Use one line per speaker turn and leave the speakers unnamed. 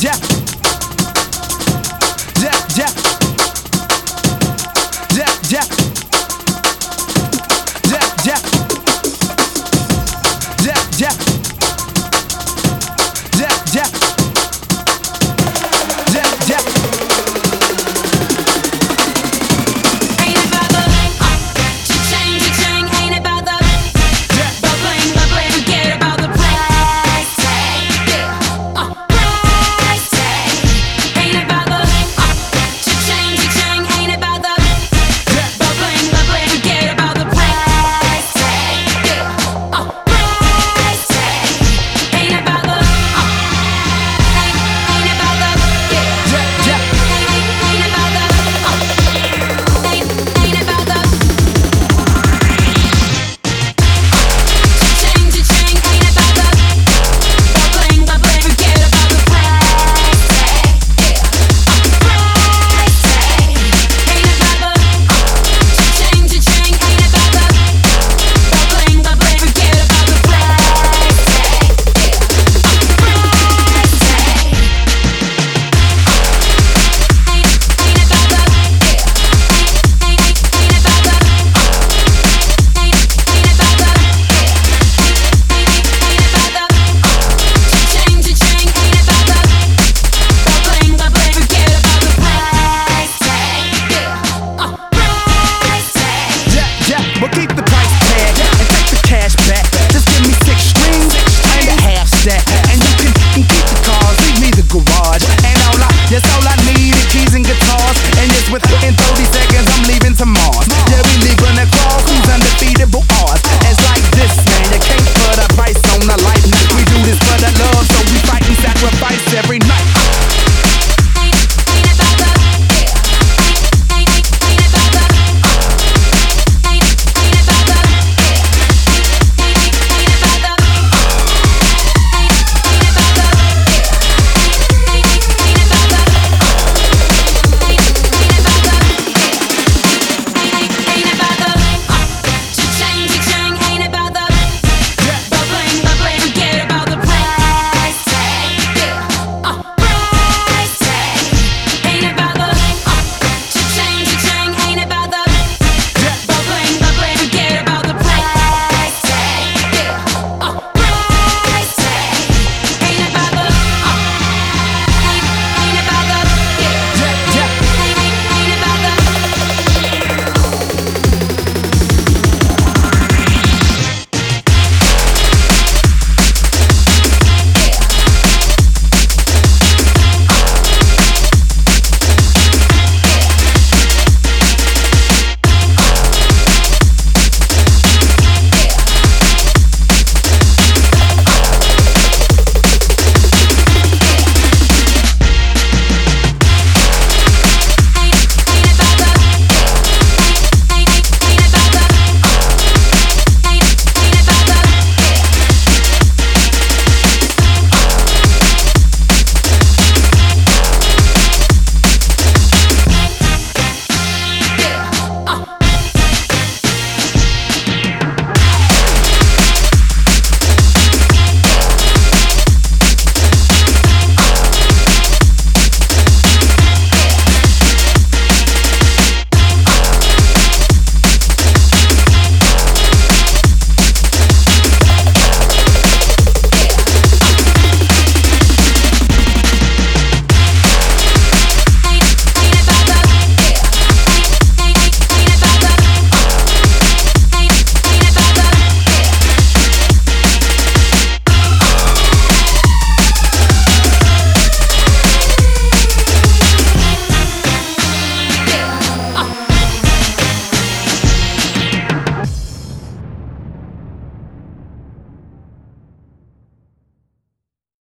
Jack